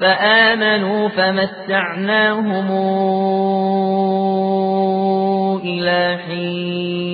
فآمنوا فمتعناهم إلى حين.